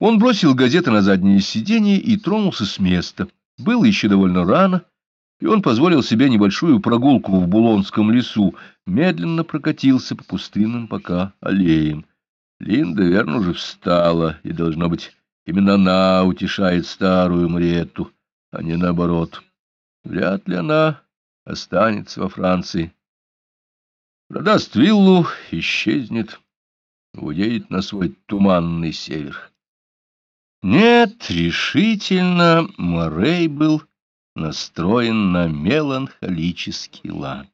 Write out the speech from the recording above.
Он бросил газеты на заднее сиденье и тронулся с места. Было еще довольно рано, и он позволил себе небольшую прогулку в Булонском лесу, медленно прокатился по пустынным пока аллеям. Линда верно уже встала, и, должно быть, именно она утешает старую Мретту, а не наоборот. Вряд ли она останется во Франции. Продаст виллу, исчезнет, уедет на свой туманный север. Нет, решительно, Морей был настроен на меланхолический лад.